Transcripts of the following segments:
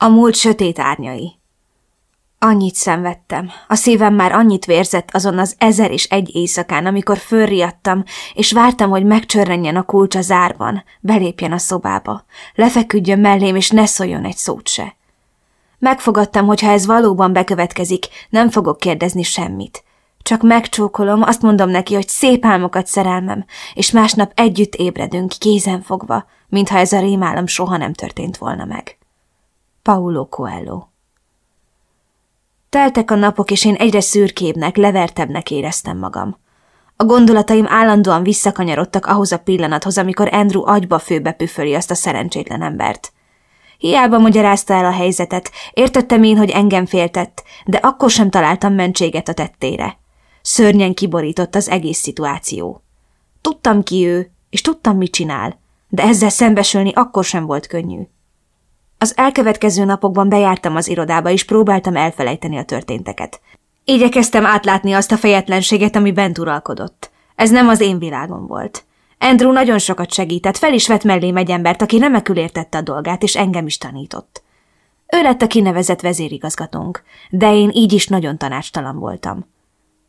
A múlt sötét árnyai. Annyit szenvedtem, a szívem már annyit vérzett azon az ezer és egy éjszakán, amikor fölriadtam, és vártam, hogy megcsörrenjen a kulcs a zárban, belépjen a szobába, lefeküdjön mellém, és ne szóljon egy szót se. Megfogadtam, hogy ha ez valóban bekövetkezik, nem fogok kérdezni semmit. Csak megcsókolom, azt mondom neki, hogy szép álmokat szerelmem, és másnap együtt ébredünk, kézen fogva, mintha ez a rémálom soha nem történt volna meg. Paulo Coelho Teltek a napok, és én egyre szürkébbnek, levertebbnek éreztem magam. A gondolataim állandóan visszakanyarodtak ahhoz a pillanathoz, amikor Andrew agyba főbe püföli azt a szerencsétlen embert. Hiába magyarázta el a helyzetet, értettem én, hogy engem féltett, de akkor sem találtam mentséget a tettére. Szörnyen kiborított az egész szituáció. Tudtam ki ő, és tudtam, mit csinál, de ezzel szembesülni akkor sem volt könnyű. Az elkövetkező napokban bejártam az irodába, és próbáltam elfelejteni a történteket. Igyekeztem átlátni azt a fejetlenséget, ami bent uralkodott. Ez nem az én világom volt. Andrew nagyon sokat segített, fel is vett mellém egy embert, aki remekül értette a dolgát, és engem is tanított. Ő lett a kinevezett vezérigazgatónk, de én így is nagyon tanácstalan voltam.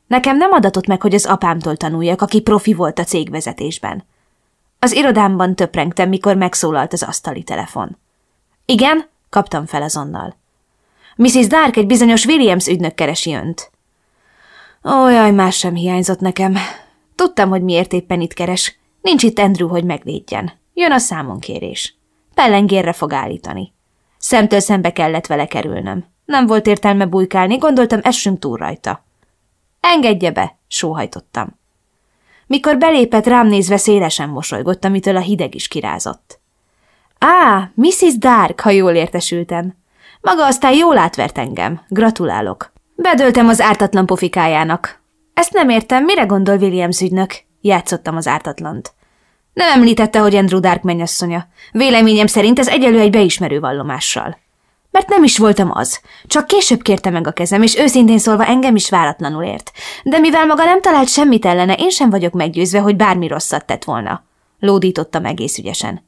Nekem nem adatott meg, hogy az apámtól tanuljak, aki profi volt a cégvezetésben. Az irodámban töprengtem, mikor megszólalt az asztali telefon. Igen? kaptam fel azonnal. Mrs. Dark egy bizonyos Williams ügynök keresi önt. Ó, más sem hiányzott nekem. Tudtam, hogy miért éppen itt keres. Nincs itt Andrew, hogy megvédjen. Jön a számonkérés. Pellengérre fog állítani. Szemtől szembe kellett vele kerülnöm. Nem volt értelme bujkálni, gondoltam, essünk túl rajta. Engedje be, sóhajtottam. Mikor belépett, rám nézve szélesen mosolygott, amitől a hideg is kirázott. Á, Mrs. Dark, ha jól értesültem. Maga aztán jól átvert engem. Gratulálok. Bedöltem az ártatlan pofikájának. Ezt nem értem, mire gondol Williams ügynök? Játszottam az ártatlant. Nem említette, hogy Andrew Dark mennyasszonya. Véleményem szerint ez egyelő egy beismerő vallomással. Mert nem is voltam az. Csak később kérte meg a kezem, és őszintén szólva engem is váratlanul ért. De mivel maga nem talált semmit ellene, én sem vagyok meggyőzve, hogy bármi rosszat tett volna. Lódítottam egész ügyesen.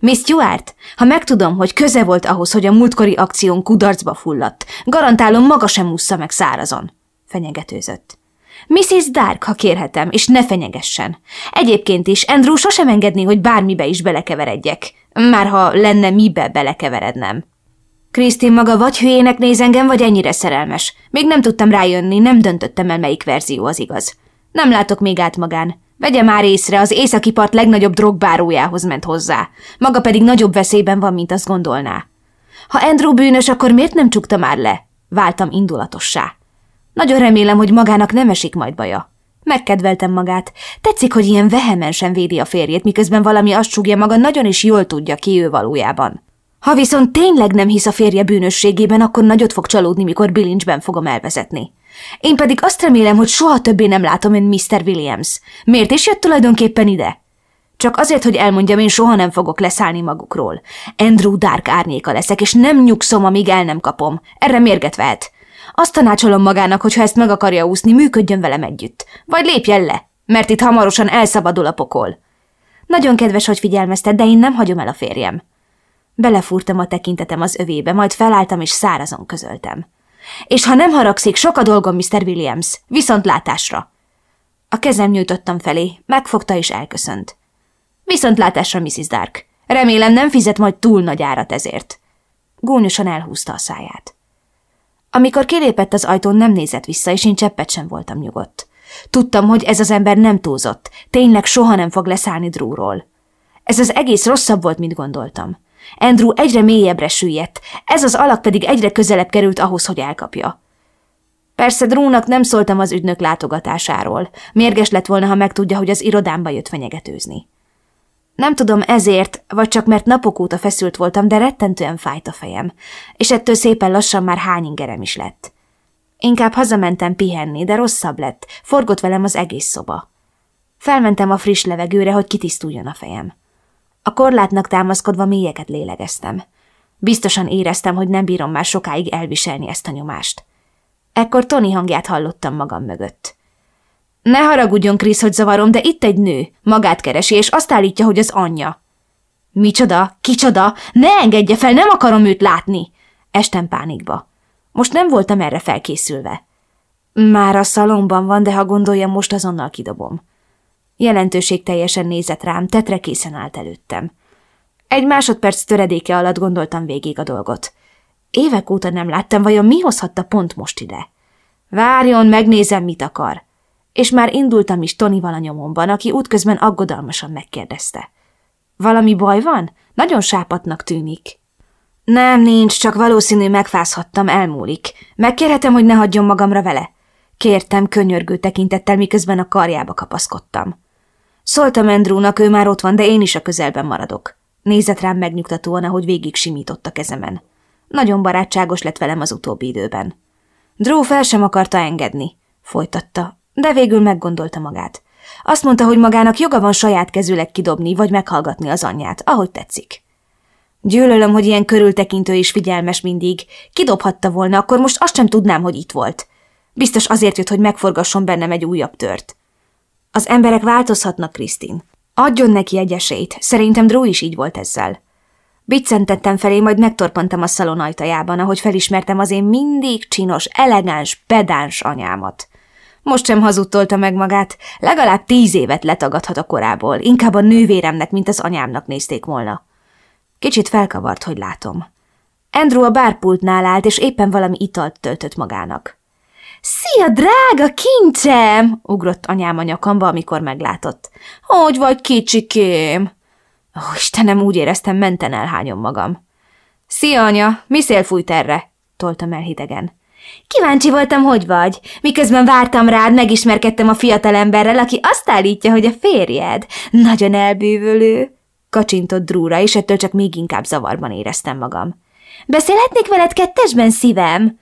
Miss Stuart, ha megtudom, hogy köze volt ahhoz, hogy a múltkori akción kudarcba fulladt, garantálom maga sem ússza meg szárazon. Fenyegetőzött. Mrs. Dark, ha kérhetem, és ne fenyegessen. Egyébként is Andrew sosem engedni, hogy bármibe is belekeveredjek. Már ha lenne mibe belekeverednem. Krisztin maga vagy hülyének néz engem, vagy ennyire szerelmes. Még nem tudtam rájönni, nem döntöttem el, melyik verzió az igaz. Nem látok még át magán. Vegye már észre, az északi part legnagyobb drogbárójához ment hozzá. Maga pedig nagyobb veszélyben van, mint azt gondolná. Ha Andrew bűnös, akkor miért nem csukta már le? Váltam indulatossá. Nagyon remélem, hogy magának nem esik majd baja. Megkedveltem magát. Tetszik, hogy ilyen vehemensen védi a férjét, miközben valami azt súgja maga, nagyon is jól tudja ki ő valójában. Ha viszont tényleg nem hisz a férje bűnösségében, akkor nagyot fog csalódni, mikor bilincsben fogom elvezetni. Én pedig azt remélem, hogy soha többé nem látom ön Mr. Williams. Miért is jött tulajdonképpen ide? Csak azért, hogy elmondjam, én soha nem fogok leszállni magukról. Andrew Dark árnyéka leszek, és nem nyugszom, amíg el nem kapom. Erre mérget vehet. Azt tanácsolom magának, hogy ha ezt meg akarja úszni, működjön velem együtt. Vagy lépjen le, mert itt hamarosan elszabadul a pokol. Nagyon kedves, hogy figyelmezted, de én nem hagyom el a férjem. Belefúrtam a tekintetem az övébe, majd felálltam és szárazon közöltem. És ha nem haragszik, sok a dolgom, Mr. Williams. Viszontlátásra. A kezem nyújtottam felé, megfogta és elköszönt. Viszontlátásra, Mrs. Dark. Remélem nem fizet majd túl nagy árat ezért. Gúnyosan elhúzta a száját. Amikor kilépett az ajtón, nem nézett vissza, és én cseppet sem voltam nyugodt. Tudtam, hogy ez az ember nem túlzott, tényleg soha nem fog leszállni Drúról. Ez az egész rosszabb volt, mint gondoltam. Andrew egyre mélyebbre süllyedt, ez az alak pedig egyre közelebb került ahhoz, hogy elkapja. Persze Drúnak nem szóltam az ügynök látogatásáról. Mérges lett volna, ha megtudja, hogy az irodámba jött fenyegetőzni. Nem tudom ezért, vagy csak mert napok óta feszült voltam, de rettentően fájt a fejem, és ettől szépen lassan már hány ingerem is lett. Inkább hazamentem pihenni, de rosszabb lett, forgott velem az egész szoba. Felmentem a friss levegőre, hogy kitisztuljon a fejem. A korlátnak támaszkodva mélyeket lélegeztem. Biztosan éreztem, hogy nem bírom már sokáig elviselni ezt a nyomást. Ekkor Tony hangját hallottam magam mögött. Ne haragudjon, Krisz, hogy zavarom, de itt egy nő. Magát keresi, és azt állítja, hogy az anyja. Micsoda? Kicsoda? Ne engedje fel, nem akarom őt látni! Estem pánikba. Most nem voltam erre felkészülve. Már a szalomban van, de ha gondolja, most azonnal kidobom. Jelentőség teljesen nézett rám, tetre készen állt előttem. Egy másodperc töredéke alatt gondoltam végig a dolgot. Évek óta nem láttam, vajon mi hozhatta pont most ide. Várjon, megnézem, mit akar. És már indultam is Tonival a nyomomban, aki útközben aggodalmasan megkérdezte. Valami baj van? Nagyon sápatnak tűnik. Nem, nincs, csak valószínű megfázhattam, elmúlik. Megkérhetem, hogy ne hagyjon magamra vele? Kértem könyörgő tekintettel, miközben a karjába kapaszkodtam. Szóltam Andrewnak, ő már ott van, de én is a közelben maradok. Nézett rám megnyugtatóan, ahogy végig simított a kezemen. Nagyon barátságos lett velem az utóbbi időben. Drew fel sem akarta engedni, folytatta, de végül meggondolta magát. Azt mondta, hogy magának joga van saját kezüleg kidobni, vagy meghallgatni az anyját, ahogy tetszik. Gyűlölöm, hogy ilyen körültekintő és figyelmes mindig. Kidobhatta volna, akkor most azt sem tudnám, hogy itt volt. Biztos azért jött, hogy megforgasson bennem egy újabb tört. Az emberek változhatnak, Krisztin. Adjon neki egy esélyt. Szerintem Drew is így volt ezzel. Biccentettem felé, majd megtorpantam a szalon ajtajában, ahogy felismertem az én mindig csinos, elegáns, pedáns anyámat. Most sem hazudtolta meg magát, legalább tíz évet letagadhat a korából, inkább a nővéremnek, mint az anyámnak nézték volna. Kicsit felkavart, hogy látom. Andrew a bárpultnál állt, és éppen valami italt töltött magának. – Szia, drága kincsem! – ugrott anyám a nyakamba, amikor meglátott. – Hogy vagy, kicsikém? Ó, Istenem, úgy éreztem, menten elhányom magam. – Szia, anya! Mi szél fújt erre? – toltam el hidegen. Kíváncsi voltam, hogy vagy. Miközben vártam rád, megismerkedtem a fiatalemberrel, aki azt állítja, hogy a férjed. Nagyon elbűvölő. Kacsintott Drúra, és ettől csak még inkább zavarban éreztem magam. Beszélhetnék veled kettesben, szívem?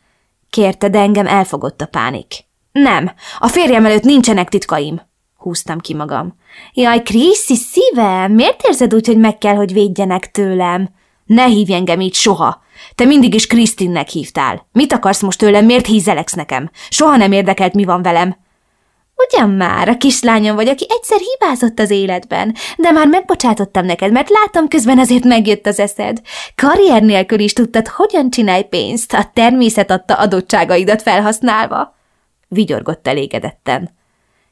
Kérte, de engem elfogott a pánik. Nem, a férjem előtt nincsenek titkaim. Húztam ki magam. Jaj, Kriszi, szívem, miért érzed úgy, hogy meg kell, hogy védjenek tőlem? Ne hívj engem így soha. Te mindig is Krisztinnek hívtál. Mit akarsz most tőlem, miért hízeleksz nekem? Soha nem érdekelt, mi van velem. Ugyan már, a kislányom vagy, aki egyszer hibázott az életben, de már megbocsátottam neked, mert látom közben azért megjött az eszed. Karrier nélkül is tudtad, hogyan csinálj pénzt, a természet adta adottságaidat felhasználva. Vigyorgott elégedetten.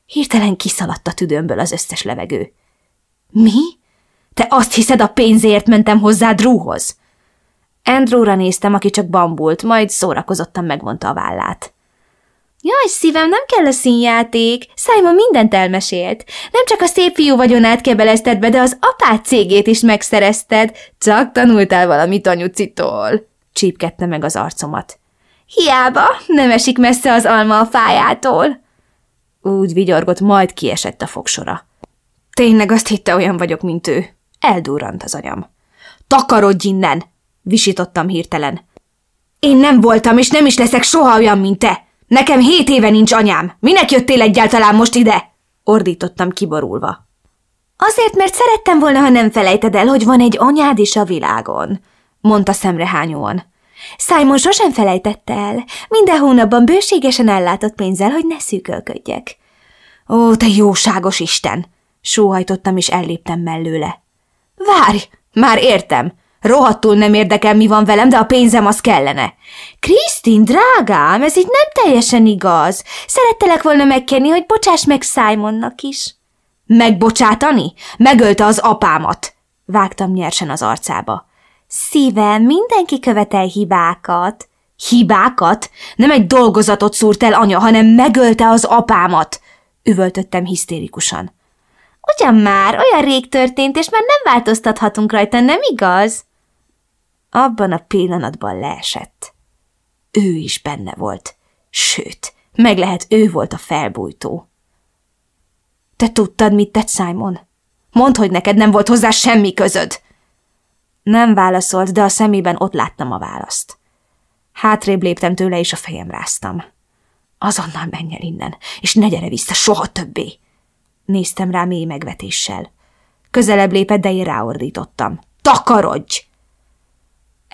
Hirtelen kiszaladt a tüdőmből az összes levegő. Mi? Te azt hiszed, a pénzért mentem hozzá Drúhoz? Andrewra néztem, aki csak bambult, majd szórakozottan megvonta a vállát. Jaj, szívem, nem kell a színjáték. Simon mindent elmesélt. Nem csak a szép fiú vagyonát kebelezted be, de az apát cégét is megszerezted. Csak tanultál valamit anyucitól. Csípkedte meg az arcomat. Hiába, nem esik messze az alma a fájától. Úgy vigyorgott, majd kiesett a fogsora. Tényleg azt hitte, olyan vagyok, mint ő. Eldurrant az anyam. Takarodj innen! Visítottam hirtelen. Én nem voltam, és nem is leszek soha olyan, mint te! Nekem hét éve nincs anyám! Minek jöttél egyáltalán most ide? Ordítottam kiborulva. Azért, mert szerettem volna, ha nem felejted el, hogy van egy anyád is a világon, mondta szemrehányóan. Simon sosem felejtette el. Minden hónapban bőségesen ellátott pénzzel, hogy ne szűkölködjek. Ó, te jóságos Isten! Sóhajtottam, és elléptem mellőle. Várj, már értem. Rohadtul nem érdekel, mi van velem, de a pénzem az kellene. Krisztin, drágám, ez így nem teljesen igaz. Szerettelek volna megkérni, hogy bocsáss meg Simonnak is. Megbocsátani? Megölte az apámat. Vágtam nyersen az arcába. Szívem, mindenki követel hibákat. Hibákat? Nem egy dolgozatot szúrt el anya, hanem megölte az apámat. Üvöltöttem hisztérikusan. Ugyan már, olyan rég történt, és már nem változtathatunk rajta, nem igaz? Abban a pillanatban leesett. Ő is benne volt. Sőt, meg lehet ő volt a felbújtó. Te tudtad, mit tett Simon? Mondd, hogy neked nem volt hozzá semmi közöd. Nem válaszolt, de a szemében ott láttam a választ. Hátrébb léptem tőle, és a fejem ráztam. Azonnal menj el innen, és ne gyere vissza soha többé. Néztem rá mély megvetéssel. Közelebb lépett, de én ráordítottam. Takarodj!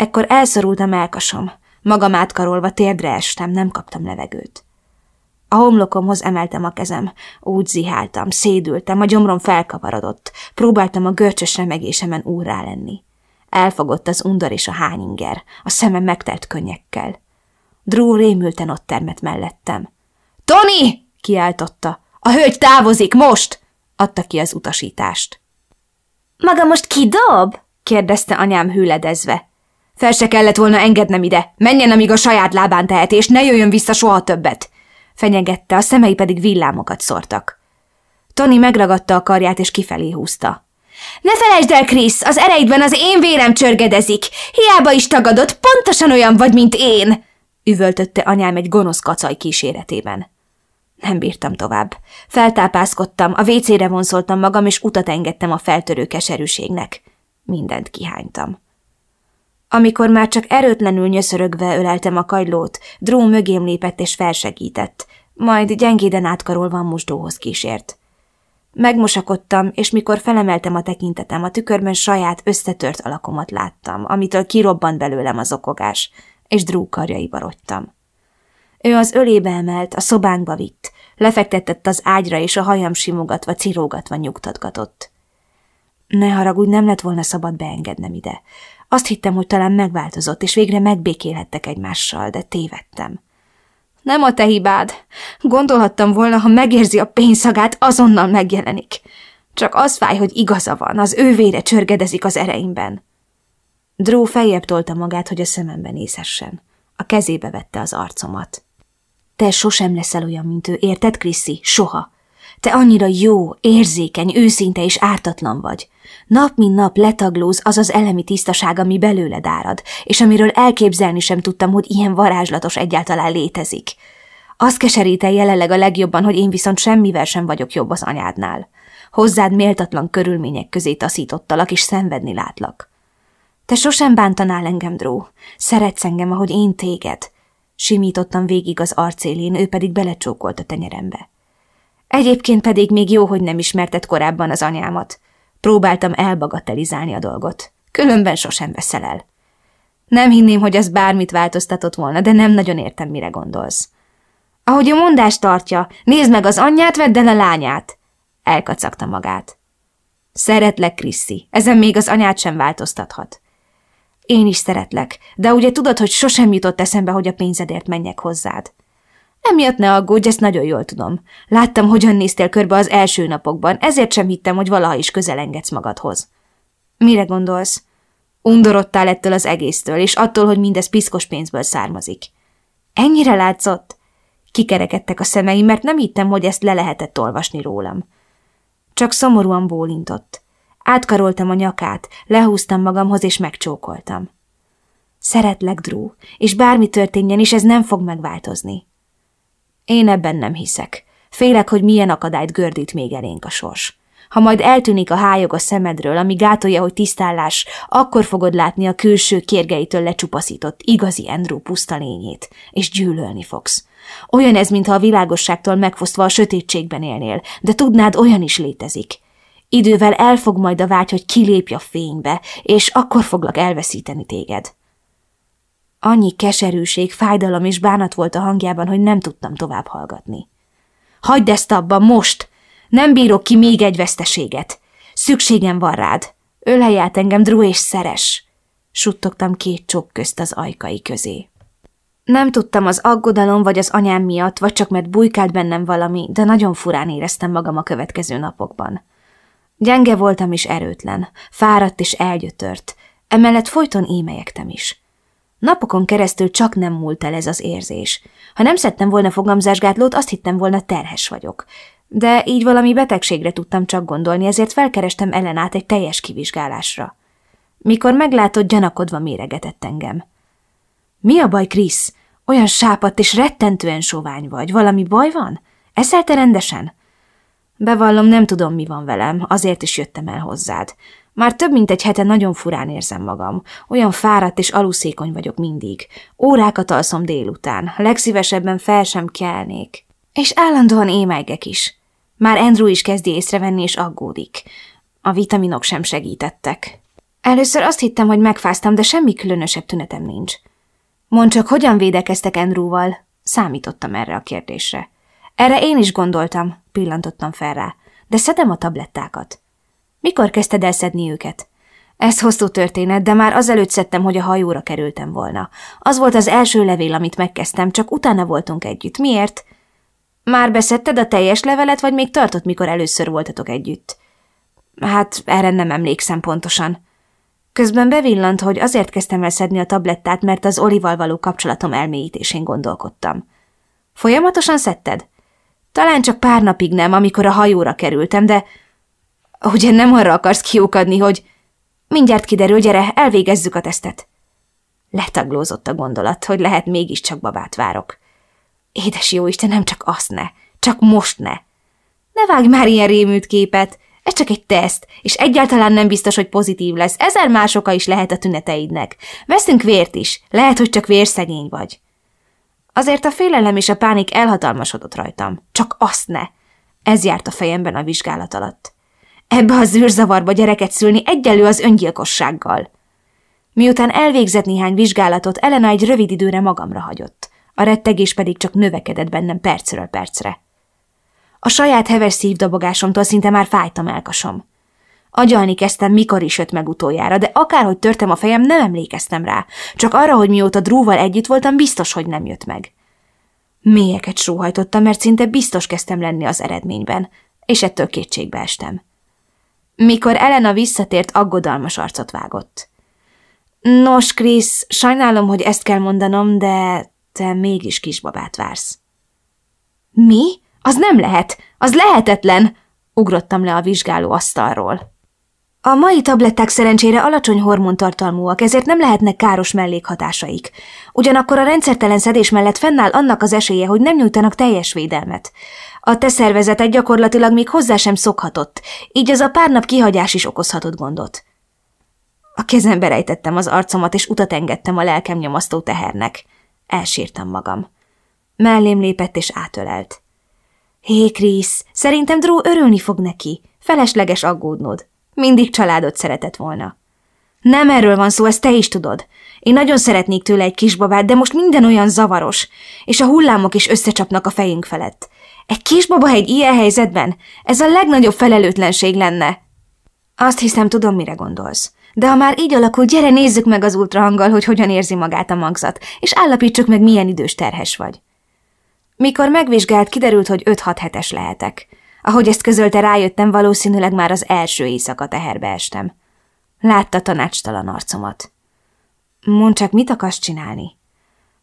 Ekkor elszorult a melkasom. Magam átkarolva térdre estem, nem kaptam levegőt. A homlokomhoz emeltem a kezem, úgy ziháltam, szédültem, a gyomrom felkavarodott, próbáltam a görcsös remegésemen úrrá lenni. Elfogott az undor és a hányinger, a szemem megtelt könnyekkel. Drew rémülten ott termett mellettem. – Tony! – kiáltotta. – A hölgy távozik, most! – adta ki az utasítást. – Maga most kidob? – kérdezte anyám hűledezve. – Fel se kellett volna engednem ide. Menjen, amíg a saját lábán teheti, és ne jöjjön vissza soha többet! – fenyegette, a szemei pedig villámokat szórtak. Tony megragadta a karját, és kifelé húzta. Ne felejtsd el, Krisz, az ereidben az én vérem csörgedezik. Hiába is tagadott, pontosan olyan vagy, mint én, üvöltötte anyám egy gonosz kacaj kíséretében. Nem bírtam tovább. Feltápászkodtam, a vécére vonszoltam magam, és utat engedtem a feltörő keserűségnek. Mindent kihánytam. Amikor már csak erőtlenül nyöszörögve öleltem a kagylót, Dró mögém lépett és felsegített, majd gyengéden átkarolva a mosdóhoz kísért. Megmosakodtam, és mikor felemeltem a tekintetem, a tükörben saját összetört alakomat láttam, amitől kirobbant belőlem az okogás, és Drew karjaiba rogytam. Ő az ölébe emelt, a szobánkba vitt, lefektetett az ágyra, és a hajam simogatva, cirógatva nyugtatgatott. Ne haragudj, nem lett volna szabad beengednem ide. Azt hittem, hogy talán megváltozott, és végre megbékélhettek egymással, de tévedtem. Nem a te hibád. Gondolhattam volna, ha megérzi a pénzszagát, azonnal megjelenik. Csak az fáj, hogy igaza van, az ő vére csörgedezik az ereimben. Drew feljebb tolta magát, hogy a szememben nézhessen. A kezébe vette az arcomat. Te sosem leszel olyan, mint ő, érted, Kriszi? Soha. Te annyira jó, érzékeny, őszinte és ártatlan vagy. Nap mint nap letaglóz az az elemi tisztaság, ami belőled árad, és amiről elképzelni sem tudtam, hogy ilyen varázslatos egyáltalán létezik. Az keserít el jelenleg a legjobban, hogy én viszont semmivel sem vagyok jobb az anyádnál. Hozzád méltatlan körülmények közé taszítottalak, és szenvedni látlak. Te sosem bántanál engem, Dró. Szeretsz engem, ahogy én téged. Simítottam végig az arcélén, ő pedig belecsókolt a tenyerembe. Egyébként pedig még jó, hogy nem ismerted korábban az anyámat. Próbáltam elbagatelizálni a dolgot. Különben sosem veszel el. Nem hinném, hogy az bármit változtatott volna, de nem nagyon értem, mire gondolsz. Ahogy a mondást tartja, nézd meg az anyját, vedd el a lányát. Elkacagta magát. Szeretlek, Kriszi, ezen még az anyát sem változtathat. Én is szeretlek, de ugye tudod, hogy sosem jutott eszembe, hogy a pénzedért menjek hozzád. Emiatt ne aggódj, ezt nagyon jól tudom. Láttam, hogyan néztél körbe az első napokban, ezért sem hittem, hogy valaha is közelengedsz magadhoz. Mire gondolsz? Undorodtál ettől az egésztől, és attól, hogy mindez piszkos pénzből származik. Ennyire látszott? Kikerekedtek a szemeim, mert nem hittem, hogy ezt le lehetett olvasni rólam. Csak szomorúan bólintott. Átkaroltam a nyakát, lehúztam magamhoz, és megcsókoltam. Szeretlek, Drew, és bármi történjen is, ez nem fog megváltozni. Én ebben nem hiszek. Félek, hogy milyen akadályt gördít még elénk a sors. Ha majd eltűnik a hájog a szemedről, ami gátolja, hogy tisztállás, akkor fogod látni a külső kérgeitől lecsupaszított igazi Andrew puszta lényét, és gyűlölni fogsz. Olyan ez, mintha a világosságtól megfosztva a sötétségben élnél, de tudnád, olyan is létezik. Idővel elfog majd a vágy, hogy kilépj a fénybe, és akkor foglak elveszíteni téged. Annyi keserűség, fájdalom és bánat volt a hangjában, hogy nem tudtam tovább hallgatni. Hagyd ezt abba, most! Nem bírok ki még egy veszteséget. Szükségem van rád. Ölelj át engem, Drew, és szeres! Suttogtam két csók közt az ajkai közé. Nem tudtam az aggodalom vagy az anyám miatt, vagy csak mert bujkált bennem valami, de nagyon furán éreztem magam a következő napokban. Gyenge voltam és erőtlen, fáradt és elgyötört, emellett folyton émelyektem is. Napokon keresztül csak nem múlt el ez az érzés. Ha nem szedtem volna fogamzásgátlót, azt hittem volna terhes vagyok. De így valami betegségre tudtam csak gondolni, ezért felkerestem Ellenát egy teljes kivizsgálásra. Mikor meglátott, gyanakodva méregetett engem. Mi a baj, Krisz? Olyan sápadt és rettentően sovány vagy. Valami baj van? Eszelte rendesen? Bevallom, nem tudom, mi van velem, azért is jöttem el hozzád. Már több mint egy hete nagyon furán érzem magam. Olyan fáradt és aluszékony vagyok mindig. Órákat alszom délután, legszívesebben fel sem kelnék. És állandóan émelgek is. Már Andrew is kezdi észrevenni és aggódik. A vitaminok sem segítettek. Először azt hittem, hogy megfáztam, de semmi különösebb tünetem nincs. Mondd csak, hogyan védekeztek Andrewval? Számítottam erre a kérdésre. Erre én is gondoltam, pillantottam fel rá, de szedem a tablettákat. Mikor kezdted el szedni őket? Ez hosszú történet, de már azelőtt szedtem, hogy a hajóra kerültem volna. Az volt az első levél, amit megkezdtem, csak utána voltunk együtt. Miért? Már beszedted a teljes levelet, vagy még tartott, mikor először voltatok együtt? Hát erre nem emlékszem pontosan. Közben bevillant, hogy azért kezdtem el szedni a tablettát, mert az Olival való kapcsolatom elmélyítésén gondolkodtam. Folyamatosan szedted? Talán csak pár napig nem, amikor a hajóra kerültem, de ugye nem arra akarsz kiukadni, hogy mindjárt kiderül, gyere, elvégezzük a tesztet. Letaglózott a gondolat, hogy lehet mégiscsak babát várok. Édes jó Isten, nem csak azt ne, csak most ne. Ne vágj már ilyen rémült képet, ez csak egy teszt, és egyáltalán nem biztos, hogy pozitív lesz. Ezer más oka is lehet a tüneteidnek. Veszünk vért is, lehet, hogy csak vérszegény vagy. Azért a félelem és a pánik elhatalmasodott rajtam. Csak azt ne. Ez járt a fejemben a vizsgálat alatt. Ebbe a zűrzavarba gyereket szülni egyelő az öngyilkossággal. Miután elvégzett néhány vizsgálatot, Elena egy rövid időre magamra hagyott. A rettegés pedig csak növekedett bennem percről percre. A saját heves szívdobogásomtól szinte már fájt a melkasom. Agyalni kezdtem, mikor is jött meg utoljára, de akárhogy törtem a fejem, nem emlékeztem rá. Csak arra, hogy mióta Drúval együtt voltam, biztos, hogy nem jött meg. Mélyeket sóhajtottam, mert szinte biztos kezdtem lenni az eredményben, és ettől kétségbe estem. Mikor Elena visszatért, aggodalmas arcot vágott. Nos, Krisz, sajnálom, hogy ezt kell mondanom, de te mégis kisbabát vársz. Mi? Az nem lehet! Az lehetetlen! Ugrottam le a vizsgáló asztalról. A mai tabletták szerencsére alacsony hormontartalmúak, ezért nem lehetnek káros mellékhatásaik. Ugyanakkor a rendszertelen szedés mellett fennáll annak az esélye, hogy nem nyújtanak teljes védelmet. A te szervezeted gyakorlatilag még hozzá sem szokhatott, így az a pár nap kihagyás is okozhatott gondot. A kezembe rejtettem az arcomat, és utat engedtem a lelkem nyomasztó tehernek. Elsírtam magam. Mellém lépett és átölelt. Hé, Krisz, szerintem Drew örülni fog neki. Felesleges aggódnod. Mindig családot szeretett volna. Nem erről van szó, ezt te is tudod. Én nagyon szeretnék tőle egy kisbabát, de most minden olyan zavaros, és a hullámok is összecsapnak a fejünk felett. Egy kisbaba egy ilyen helyzetben? Ez a legnagyobb felelőtlenség lenne. Azt hiszem, tudom, mire gondolsz. De ha már így alakul, gyere nézzük meg az ultrahanggal, hogy hogyan érzi magát a magzat, és állapítsuk meg, milyen idős terhes vagy. Mikor megvizsgált, kiderült, hogy 5-6 hetes lehetek. Ahogy ezt közölte, rájöttem, valószínűleg már az első éjszaka teherbe estem. Látta tanácstalan arcomat. Mondd csak, mit akarsz csinálni?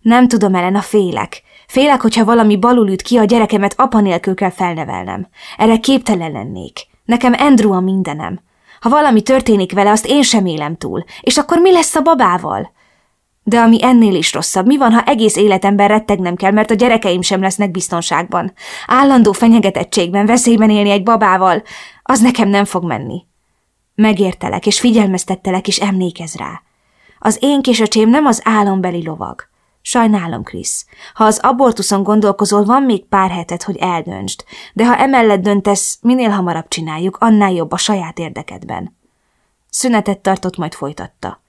Nem tudom, Elena, félek. Félek, hogyha valami balul üt ki, a gyerekemet apa nélkül kell felnevelnem. Erre képtelen lennék. Nekem Andrew a mindenem. Ha valami történik vele, azt én sem élem túl. És akkor mi lesz a babával? De ami ennél is rosszabb, mi van, ha egész életemben rettegnem kell, mert a gyerekeim sem lesznek biztonságban? Állandó fenyegetettségben, veszélyben élni egy babával, az nekem nem fog menni. Megértelek, és figyelmeztettelek, és emlékez rá. Az én kisöcsém nem az álombeli lovag. Sajnálom, Krisz. Ha az abortuszon gondolkozol, van még pár hetet, hogy eldöntsd, de ha emellett döntesz, minél hamarabb csináljuk, annál jobb a saját érdekedben. Szünetet tartott, majd folytatta.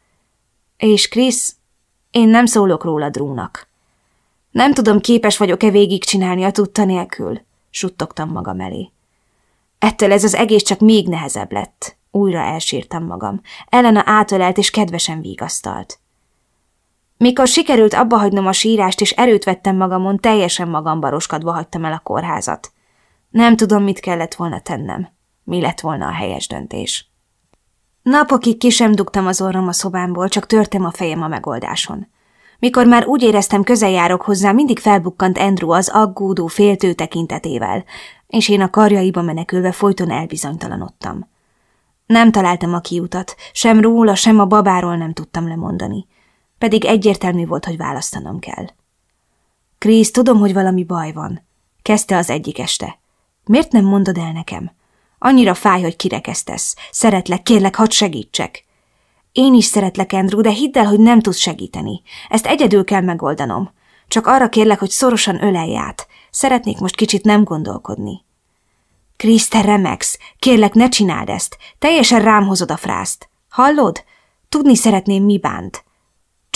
És Krisz, én nem szólok róla Drúnak. Nem tudom, képes vagyok-e végigcsinálni a tudta nélkül, suttogtam magam elé. Ettől ez az egész csak még nehezebb lett. Újra elsírtam magam. Elena átölelt és kedvesen vigasztalt. Mikor sikerült abba hagynom a sírást, és erőt vettem magamon, teljesen magamba roskadva hagytam el a kórházat. Nem tudom, mit kellett volna tennem. Mi lett volna a helyes döntés. Napokig ki sem dugtam az orrom a szobámból, csak törtem a fejem a megoldáson. Mikor már úgy éreztem, közel járok hozzá, mindig felbukkant Andrew az aggódó, féltő tekintetével, és én a karjaiba menekülve folyton elbizonytalanodtam. Nem találtam a kiutat, sem róla, sem a babáról nem tudtam lemondani. Pedig egyértelmű volt, hogy választanom kell. Krisz, tudom, hogy valami baj van. Kezdte az egyik este. Miért nem mondod el nekem? Annyira fáj, hogy kirekesztesz. Szeretlek, kérlek, hadd segítsek. Én is szeretlek, Andrew, de hidd el, hogy nem tudsz segíteni. Ezt egyedül kell megoldanom. Csak arra kérlek, hogy szorosan ölelj át. Szeretnék most kicsit nem gondolkodni. Krisz, te remegsz. Kérlek, ne csináld ezt. Teljesen rám hozod a frászt. Hallod? Tudni szeretném, mi bánt.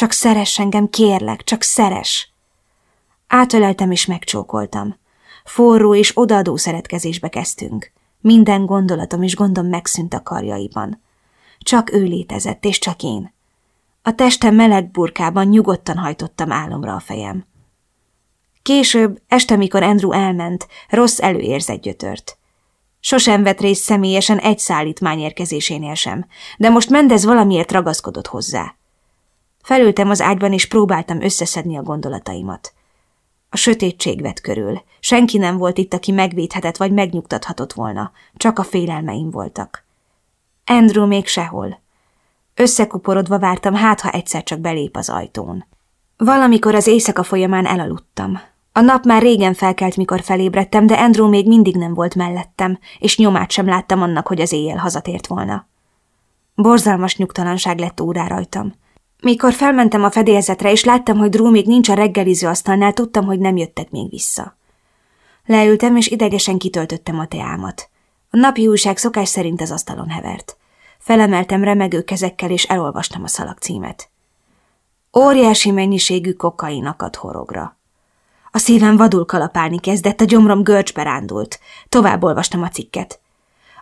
Csak szeress engem, kérlek, csak szeres. Átöleltem és megcsókoltam. Forró és odaadó szeretkezésbe kezdtünk. Minden gondolatom és gondom megszűnt a karjaiban. Csak ő létezett, és csak én. A testem meleg burkában nyugodtan hajtottam álomra a fejem. Később, este, mikor Andrew elment, rossz előérzet gyötört. Sosem vett részt személyesen egy szállítmány érkezésénél sem, de most Mendez valamiért ragaszkodott hozzá. Felültem az ágyban, és próbáltam összeszedni a gondolataimat. A sötétség vett körül. Senki nem volt itt, aki megvédhetett vagy megnyugtathatott volna. Csak a félelmeim voltak. Andrew még sehol. Összekuporodva vártam, hát ha egyszer csak belép az ajtón. Valamikor az éjszaka folyamán elaludtam. A nap már régen felkelt, mikor felébredtem, de Andrew még mindig nem volt mellettem, és nyomát sem láttam annak, hogy az éjjel hazatért volna. Borzalmas nyugtalanság lett órá rajtam. Mikor felmentem a fedélzetre, és láttam, hogy Drew még nincs a reggeliző asztalnál, tudtam, hogy nem jöttek még vissza. Leültem, és idegesen kitöltöttem a teámat. A napi újság szokás szerint az asztalon hevert. Felemeltem remegő kezekkel, és elolvastam a szalagcímet. Óriási mennyiségű kokain akad horogra. A szívem vadul kalapálni kezdett, a gyomrom görcsbe rándult. Tovább olvastam a cikket.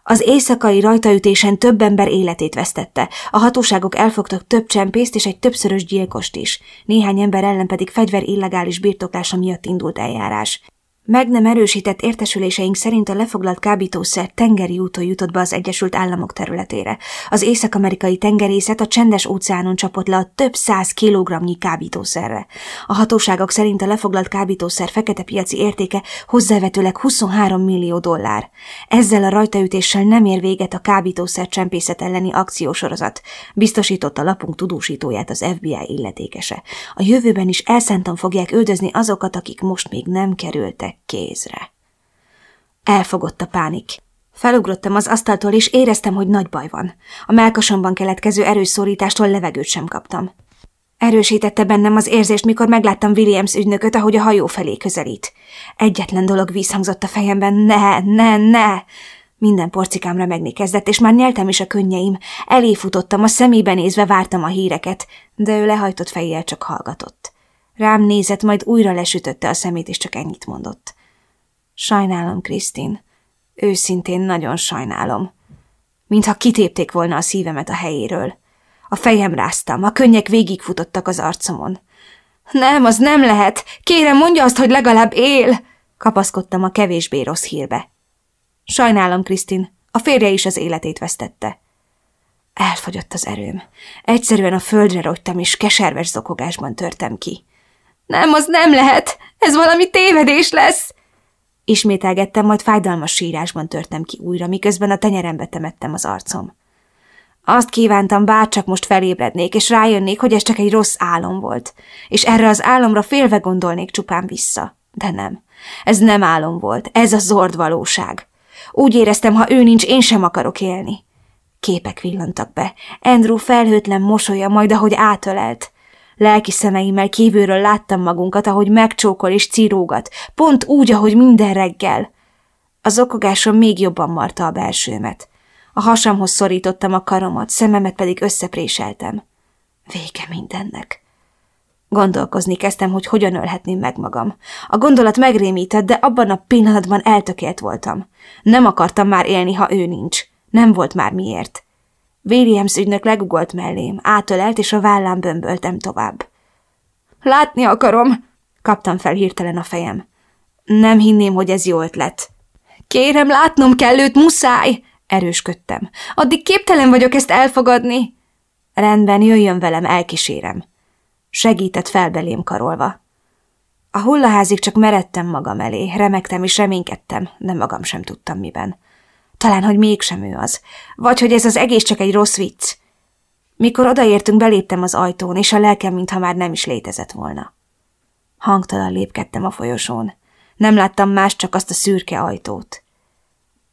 Az éjszakai rajtaütésen több ember életét vesztette, a hatóságok elfogtak több csempészt és egy többszörös gyilkost is, néhány ember ellen pedig fegyver illegális birtoklása miatt indult eljárás. Meg nem erősített értesüléseink szerint a lefoglalt kábítószer tengeri úton jutott be az Egyesült Államok területére. Az észak-amerikai tengerészet a csendes óceánon csapott le a több száz kilogramnyi kábítószerre. A hatóságok szerint a lefoglalt kábítószer fekete piaci értéke hozzávetőleg 23 millió dollár. Ezzel a rajtaütéssel nem ér véget a kábítószer csempészet elleni akciósorozat, biztosította lapunk tudósítóját az FBI illetékese. A jövőben is elszántan fogják üldözni azokat, akik most még nem kerültek kézre. Elfogott a pánik. Felugrottam az asztaltól, és éreztem, hogy nagy baj van. A melkasomban keletkező erős szorítástól levegőt sem kaptam. Erősítette bennem az érzést, mikor megláttam Williams ügynököt, ahogy a hajó felé közelít. Egyetlen dolog vízhangzott a fejemben, ne, ne, ne! Minden porcikám remegni kezdett, és már nyeltem is a könnyeim. Eléfutottam, a szemébe nézve vártam a híreket, de ő lehajtott fejjel csak hallgatott. Rám nézett, majd újra lesütötte a szemét, és csak ennyit mondott. Sajnálom, Krisztin. Őszintén nagyon sajnálom. Mintha kitépték volna a szívemet a helyéről. A fejem ráztam, a könnyek végigfutottak az arcomon. Nem, az nem lehet! Kérem, mondja azt, hogy legalább él! Kapaszkodtam a kevésbé rossz hírbe. Sajnálom, Krisztin, a férje is az életét vesztette. Elfogyott az erőm. Egyszerűen a földre rogytam, és keserves zokogásban törtem ki. Nem, az nem lehet! Ez valami tévedés lesz! Ismételgettem, majd fájdalmas sírásban törtem ki újra, miközben a tenyerembe temettem az arcom. Azt kívántam, bárcsak most felébrednék, és rájönnék, hogy ez csak egy rossz álom volt, és erre az álomra félve gondolnék csupán vissza. De nem. Ez nem álom volt, ez a zord valóság. Úgy éreztem, ha ő nincs, én sem akarok élni. Képek villantak be. Andrew felhőtlen mosolya, majd ahogy átölelt. Lelki szemeimmel kívülről láttam magunkat, ahogy megcsókol és cirógat, pont úgy, ahogy minden reggel. Az okogásom még jobban marta a belsőmet. A hasamhoz szorítottam a karomat, szememet pedig összepréseltem. Vége mindennek. Gondolkozni kezdtem, hogy hogyan ölhetném meg magam. A gondolat megrémített, de abban a pillanatban eltökélt voltam. Nem akartam már élni, ha ő nincs. Nem volt már miért. Williams ügynök legugolt mellém, átölelt, és a vállám bömböltem tovább. Látni akarom, kaptam fel hirtelen a fejem. Nem hinném, hogy ez jó ötlet. Kérem, látnom kell őt, muszáj! Erősködtem. Addig képtelen vagyok ezt elfogadni. Rendben, jöjjön velem, elkísérem. Segített fel belém karolva. A hullaházig csak meredtem magam elé, remektem és reménykedtem, de magam sem tudtam miben. Talán, hogy mégsem ő az. Vagy, hogy ez az egész csak egy rossz vicc. Mikor odaértünk, beléptem az ajtón, és a lelkem, mintha már nem is létezett volna. Hangtalan lépkedtem a folyosón. Nem láttam más, csak azt a szürke ajtót.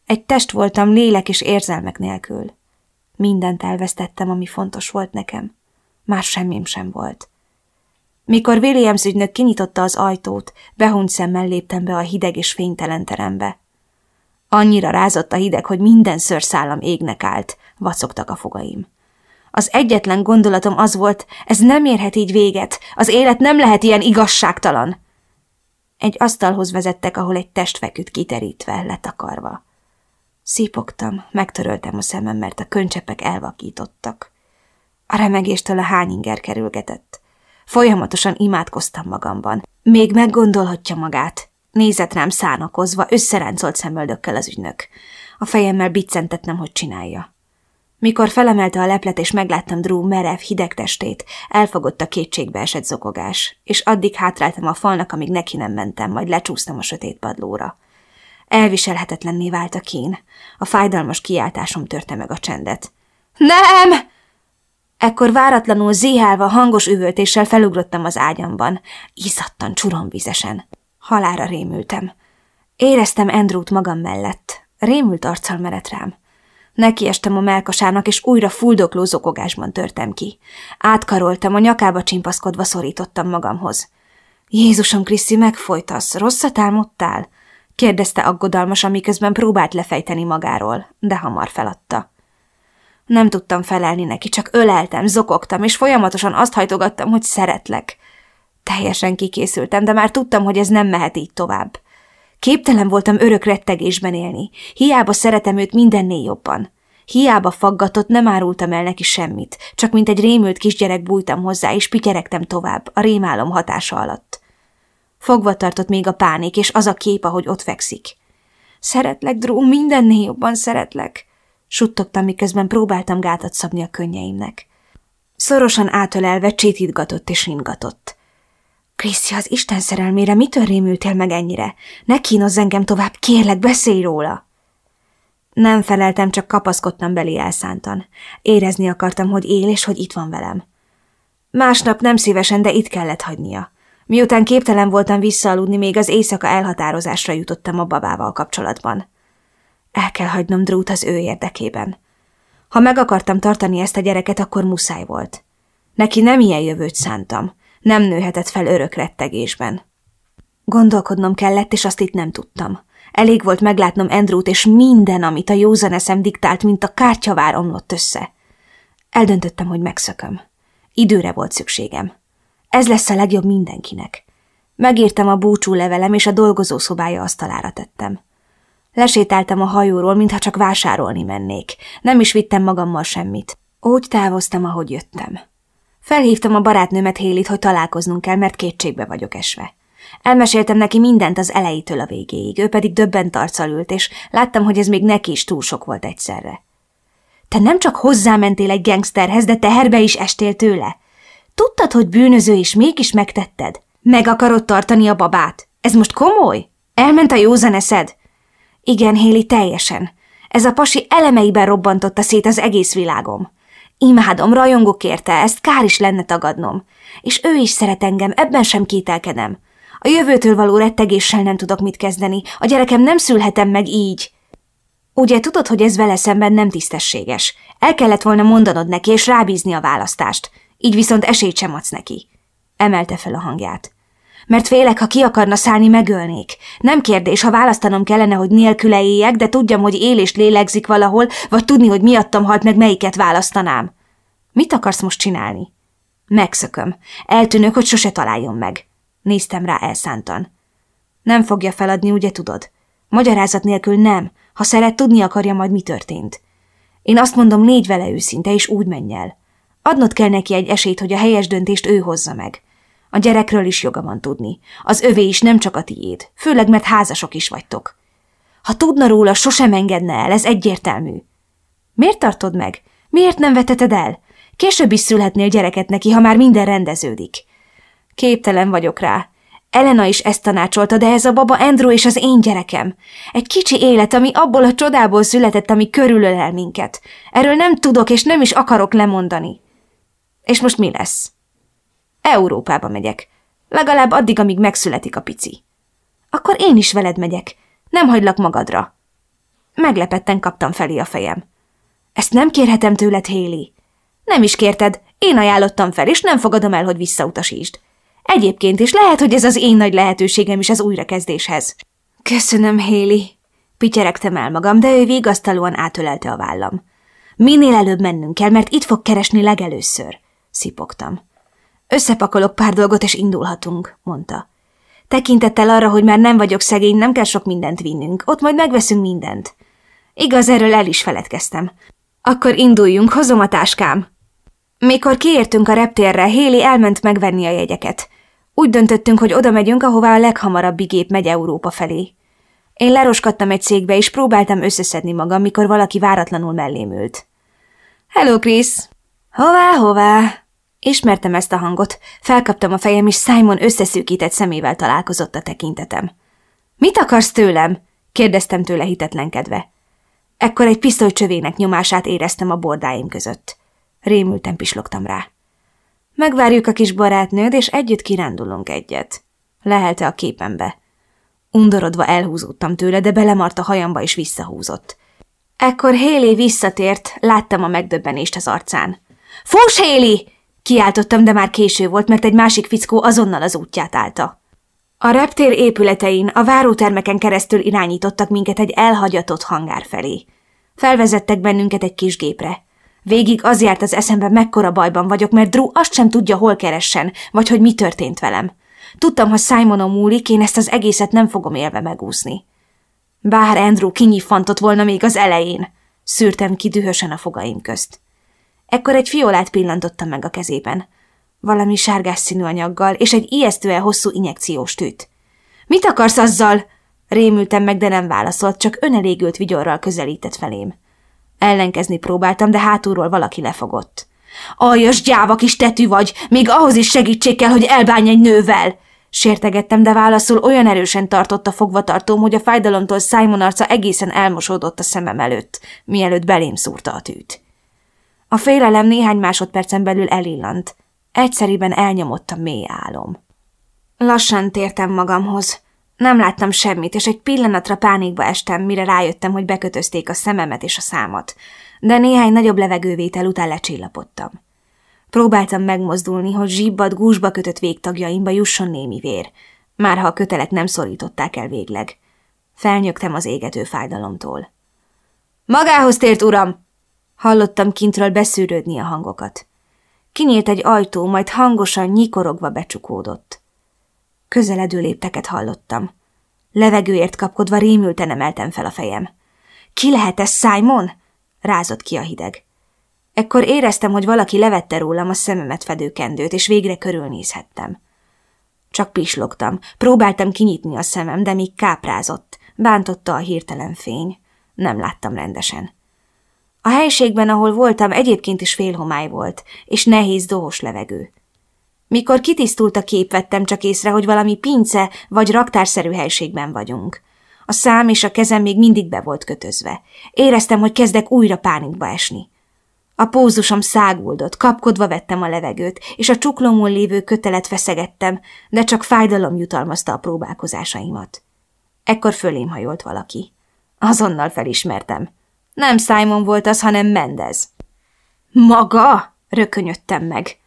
Egy test voltam lélek és érzelmek nélkül. Mindent elvesztettem, ami fontos volt nekem. Már semmim sem volt. Mikor Williams ügynök kinyitotta az ajtót, behunyt szemmel léptem be a hideg és fénytelen terembe. Annyira rázott a hideg, hogy minden szőrszálam égnek állt, vacogtak a fogaim. Az egyetlen gondolatom az volt, ez nem érhet így véget, az élet nem lehet ilyen igazságtalan. Egy asztalhoz vezettek, ahol egy test feküdt kiterítve, letakarva. Szípogtam, megtöröltem a szemem, mert a könycsepek elvakítottak. A remegéstől a hányinger kerülgetett. Folyamatosan imádkoztam magamban. Még meggondolhatja magát. Nézett rám szánakozva, összeráncolt szemöldökkel az ügynök. A fejemmel biccentettem, hogy csinálja. Mikor felemelte a leplet, és megláttam Drew merev, hideg testét, elfogott a kétségbe esett zokogás, és addig hátráltam a falnak, amíg neki nem mentem, majd lecsúsztam a sötét padlóra. Elviselhetetlenné vált a kín. A fájdalmas kiáltásom törte meg a csendet. Nem! Ekkor váratlanul zihálva hangos üvöltéssel felugrottam az ágyamban, izzadtan csuromvizesen. Halára rémültem. Éreztem Andrewt magam mellett. Rémült arccal merett rám. Nekiestem a melkasának, és újra fuldokló zokogásban törtem ki. Átkaroltam, a nyakába csimpaszkodva szorítottam magamhoz. Jézusom, Kriszi, megfolytasz, rosszat álmodtál? kérdezte aggodalmas, miközben próbált lefejteni magáról, de hamar feladta. Nem tudtam felelni neki, csak öleltem, zokogtam, és folyamatosan azt hajtogattam, hogy szeretlek. Teljesen kikészültem, de már tudtam, hogy ez nem mehet így tovább. Képtelen voltam örök rettegésben élni, hiába szeretem őt mindennél jobban. Hiába faggatott, nem árultam el neki semmit, csak mint egy rémült kisgyerek bújtam hozzá, és pityeregtem tovább, a rémálom hatása alatt. Fogva tartott még a pánik, és az a kép, ahogy ott fekszik. Szeretlek, Drew, mindennél jobban szeretlek, suttogtam, miközben próbáltam gátat szabni a könnyeimnek. Szorosan átölelve csétítgatott és ringatott. Kriszi, az Isten szerelmére mitől rémültél meg ennyire? Ne kínozz engem tovább, kérlek, beszélj róla! Nem feleltem, csak kapaszkodtam belé elszántan. Érezni akartam, hogy él és hogy itt van velem. Másnap nem szívesen, de itt kellett hagynia. Miután képtelen voltam visszaaludni, még az éjszaka elhatározásra jutottam a babával kapcsolatban. El kell hagynom Drút az ő érdekében. Ha meg akartam tartani ezt a gyereket, akkor muszáj volt. Neki nem ilyen jövőt szántam. Nem nőhetett fel örök rettegésben. Gondolkodnom kellett, és azt itt nem tudtam. Elég volt meglátnom Andrewt, és minden, amit a józan eszem diktált, mint a kártyavár omlott össze. Eldöntöttem, hogy megszököm. Időre volt szükségem. Ez lesz a legjobb mindenkinek. Megírtam a búcsú levelem, és a dolgozószobája asztalára tettem. Lesétáltam a hajóról, mintha csak vásárolni mennék. Nem is vittem magammal semmit. Úgy távoztam, ahogy jöttem. Felhívtam a barátnőmet Hélit, hogy találkoznunk kell, mert kétségbe vagyok esve. Elmeséltem neki mindent az elejétől a végéig, ő pedig döbbent arccal ült, és láttam, hogy ez még neki is túl sok volt egyszerre. Te nem csak hozzámentél egy gangsterhez, de teherbe is estél tőle. Tudtad, hogy bűnöző, és mégis megtetted? Meg akarod tartani a babát? Ez most komoly? Elment a józan eszed? Igen, Héli, teljesen. Ez a pasi elemeiben robbantotta szét az egész világom. Imádom, rajongok érte, ezt kár is lenne tagadnom. És ő is szeret engem, ebben sem kételkedem. A jövőtől való rettegéssel nem tudok mit kezdeni, a gyerekem nem szülhetem meg így. Ugye tudod, hogy ez vele szemben nem tisztességes. El kellett volna mondanod neki, és rábízni a választást. Így viszont esélyt sem adsz neki. Emelte fel a hangját. Mert félek, ha ki akarna szállni, megölnék. Nem kérdés, ha választanom kellene, hogy nélküle éljek, de tudjam, hogy él és lélegzik valahol, vagy tudni, hogy miattam halt meg, melyiket választanám. Mit akarsz most csinálni? Megszököm. Eltűnök, hogy sose találjon meg. Néztem rá elszántan. Nem fogja feladni, ugye tudod? Magyarázat nélkül nem. Ha szeret, tudni akarja majd, mi történt. Én azt mondom, légy vele őszinte, és úgy menj el. Adnod kell neki egy esélyt, hogy a helyes döntést ő hozza meg. A gyerekről is joga van tudni. Az övé is nem csak a tiéd, főleg mert házasok is vagytok. Ha tudna róla, sosem engedne el, ez egyértelmű. Miért tartod meg? Miért nem veteted el? Később is szülhetnél gyereket neki, ha már minden rendeződik. Képtelen vagyok rá. Elena is ezt tanácsolta, de ez a baba Andrew és az én gyerekem. Egy kicsi élet, ami abból a csodából született, ami körülölel minket. Erről nem tudok és nem is akarok lemondani. És most mi lesz? Európába megyek. Legalább addig, amíg megszületik a pici. Akkor én is veled megyek. Nem hagylak magadra. Meglepetten kaptam felé a fejem. Ezt nem kérhetem tőled, Héli. Nem is kérted, én ajánlottam fel, és nem fogadom el, hogy visszautasítsd. Egyébként is lehet, hogy ez az én nagy lehetőségem is az újrakezdéshez. Köszönöm, Héli. Pityeregtem el magam, de ő vigasztalóan átölelte a vállam. Minél előbb mennünk kell, mert itt fog keresni legelőször, szipogtam. Összepakolok pár dolgot, és indulhatunk, mondta. Tekintettel arra, hogy már nem vagyok szegény, nem kell sok mindent vinnünk, ott majd megveszünk mindent. Igaz, erről el is feledkeztem. Akkor induljunk, hozom a táskám. Mikor kiértünk a reptérre, Héli elment megvenni a jegyeket. Úgy döntöttünk, hogy oda megyünk, ahová a leghamarabbi gép megy Európa felé. Én leroskadtam egy cégbe, és próbáltam összeszedni magam, mikor valaki váratlanul mellém ült. Hello, Chris! Hová, hová? Ismertem ezt a hangot, felkaptam a fejem, és Simon összeszűkített szemével találkozott a tekintetem. Mit akarsz tőlem? kérdeztem tőle hitetlenkedve. Ekkor egy pisztolycsövének nyomását éreztem a bordáim között. Rémülten pislogtam rá. Megvárjuk a kis barátnőd, és együtt kirándulunk egyet. Lehelte a képembe. Undorodva elhúzódtam tőle, de belemart a hajamba és visszahúzott. Ekkor Héli visszatért, láttam a megdöbbenést az arcán. – Fús, Héli! Kiáltottam, de már késő volt, mert egy másik fickó azonnal az útját állta. A reptér épületein, a várótermeken keresztül irányítottak minket egy elhagyatott hangár felé. Felvezettek bennünket egy kis gépre. Végig az járt az eszembe, mekkora bajban vagyok, mert Drew azt sem tudja, hol keressen, vagy hogy mi történt velem. Tudtam, ha Simonon múlik, én ezt az egészet nem fogom élve megúszni. Bár Andrew kinyiffantott volna még az elején, szűrtem ki dühösen a fogaim közt. Ekkor egy fiolát pillantottam meg a kezében. Valami sárgás színű anyaggal, és egy ijesztően hosszú injekciós tűt. Mit akarsz azzal? Rémültem meg, de nem válaszolt, csak önelégült vigyorral közelített felém. Ellenkezni próbáltam, de hátulról valaki lefogott. Aljas gyáva kis tetű vagy, még ahhoz is segítség kell, hogy elbánj egy nővel! Sértegettem, de válaszul olyan erősen tartott a fogvatartóm, hogy a fájdalomtól Simon arca egészen elmosódott a szemem előtt, mielőtt belém szúrta a tűt. A félelem néhány másodpercen belül elillant. Egyszeriben elnyomott a mély álom. Lassan tértem magamhoz. Nem láttam semmit, és egy pillanatra pánikba estem, mire rájöttem, hogy bekötözték a szememet és a számat, de néhány nagyobb levegővétel után lecsillapodtam. Próbáltam megmozdulni, hogy zsibbat gúzsba kötött végtagjaimba jusson némi vér, már ha a kötelek nem szorították el végleg. Felnyögtem az égető fájdalomtól. Magához tért, uram! Hallottam kintről beszűrődni a hangokat. Kinyílt egy ajtó, majd hangosan nyikorogva becsukódott. Közeledő lépteket hallottam. Levegőért kapkodva rémülten emeltem fel a fejem. Ki lehet ez, Simon? Rázott ki a hideg. Ekkor éreztem, hogy valaki levette rólam a szememet fedő kendőt, és végre körülnézhettem. Csak pislogtam, próbáltam kinyitni a szemem, de még káprázott, bántotta a hirtelen fény. Nem láttam rendesen. A helységben, ahol voltam, egyébként is félhomály volt, és nehéz dohos levegő. Mikor kitisztult a kép, vettem csak észre, hogy valami pince vagy raktárszerű helységben vagyunk. A szám és a kezem még mindig be volt kötözve. Éreztem, hogy kezdek újra pánikba esni. A pózusom száguldott, kapkodva vettem a levegőt, és a csuklomon lévő kötelet feszegettem, de csak fájdalom jutalmazta a próbálkozásaimat. Ekkor fölém hajolt valaki. Azonnal felismertem. Nem Simon volt az, hanem Mendez. Maga? rökönyödtem meg.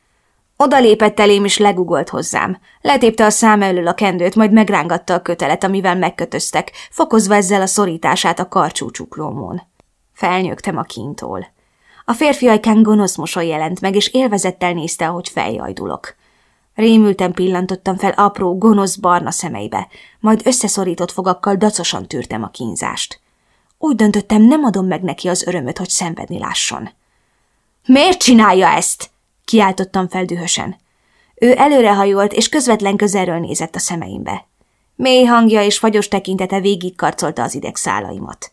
Oda lépett elém, és legugolt hozzám. Letépte a szám elől a kendőt, majd megrángatta a kötelet, amivel megkötöztek, fokozva ezzel a szorítását a karcsú csuklómon. Felnyögtem a kintól. A férfi ajkán gonosz mosoly jelent meg, és élvezettel nézte, ahogy feljajdulok. Rémülten pillantottam fel apró, gonosz barna szemeibe, majd összeszorított fogakkal dacosan tűrtem a kínzást. Úgy döntöttem, nem adom meg neki az örömöt, hogy szenvedni lásson. Miért csinálja ezt? kiáltottam fel. Ő előrehajolt, és közvetlen közelről nézett a szemeimbe. Mély hangja és fagyos tekintete végigkarcolta az idegszálaimat.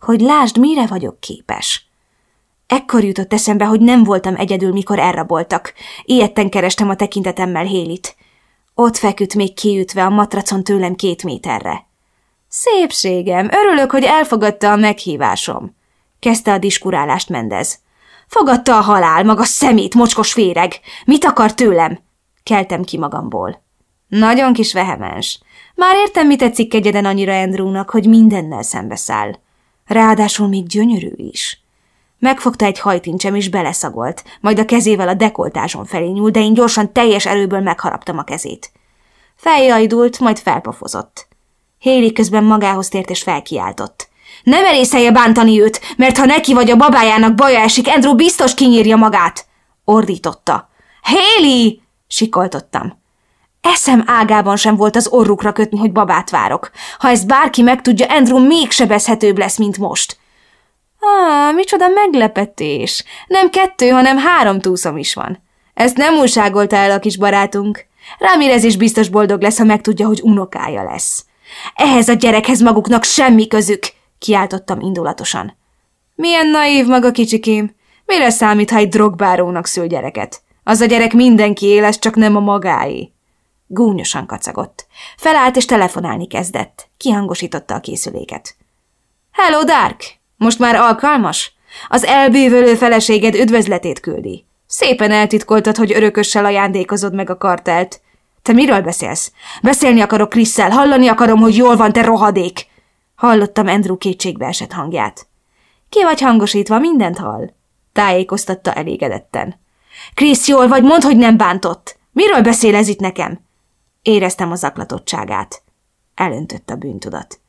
Hogy lásd, mire vagyok képes. Ekkor jutott eszembe, hogy nem voltam egyedül, mikor elraboltak. Ilyetten kerestem a tekintetemmel Hélit. Ott feküdt még kiütve a matracon tőlem két méterre. Szépségem, örülök, hogy elfogadta a meghívásom. Kezdte a diskurálást Mendez. Fogadta a halál, maga szemét, mocskos féreg. Mit akar tőlem? Keltem ki magamból. Nagyon kis vehemens. Már értem, mit tetszik egyeden annyira Andrewnak, hogy mindennel szembeszáll. Ráadásul még gyönyörű is. Megfogta egy hajtincsem és beleszagolt, majd a kezével a dekoltáson felé nyúl, de én gyorsan teljes erőből megharaptam a kezét. Feljajdult, majd felpofozott. Héli közben magához tért és felkiáltott. Ne merészelje bántani őt, mert ha neki vagy a babájának baja esik, Andrew biztos kinyírja magát! Ordította. Héli! Sikoltottam. Eszem ágában sem volt az orrukra kötni, hogy babát várok. Ha ezt bárki megtudja, Andrew még sebezhetőbb lesz, mint most. Á, micsoda meglepetés! Nem kettő, hanem három túszom is van. Ezt nem újságolta el a kis barátunk. Rámérez is biztos boldog lesz, ha megtudja, hogy unokája lesz. Ehhez a gyerekhez maguknak semmi közük, kiáltottam indulatosan. Milyen naív maga kicsikém. Mire számít, ha egy drogbárónak szül gyereket? Az a gyerek mindenki éles, csak nem a magáé. Gúnyosan kacagott. Felállt és telefonálni kezdett. Kihangosította a készüléket. Hello, Dark! Most már alkalmas? Az elbűvölő feleséged üdvözletét küldi. Szépen eltitkoltad, hogy örökössel ajándékozod meg a kartelt. Te miről beszélsz? Beszélni akarok Krisszel, hallani akarom, hogy jól van, te rohadék! Hallottam Andrew kétségbe esett hangját. Ki vagy hangosítva, mindent hall? Tájékoztatta elégedetten. Krisz, jól vagy, mondd, hogy nem bántott. Miről beszél ez itt nekem? Éreztem a zaklatottságát. Elöntött a bűntudat.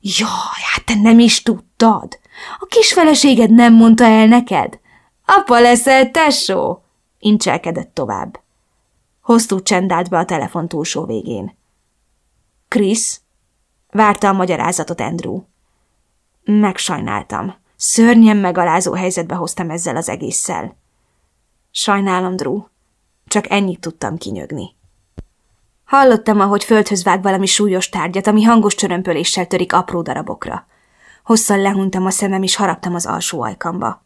Jaj, hát te nem is tudtad. A kis feleséged nem mondta el neked? Apa leszel, tesó! Incselkedett tovább. Hosszú csend állt be a telefon túlsó végén. Krisz? Várta a magyarázatot Andrew. Megsajnáltam. Szörnyen megalázó helyzetbe hoztam ezzel az egésszel. Sajnálom, Drew. Csak ennyit tudtam kinyögni. Hallottam, ahogy földhöz vág valami súlyos tárgyat, ami hangos csörömpöléssel törik apró darabokra. Hosszan lehuntam a szemem, és haraptam az alsó ajkamba.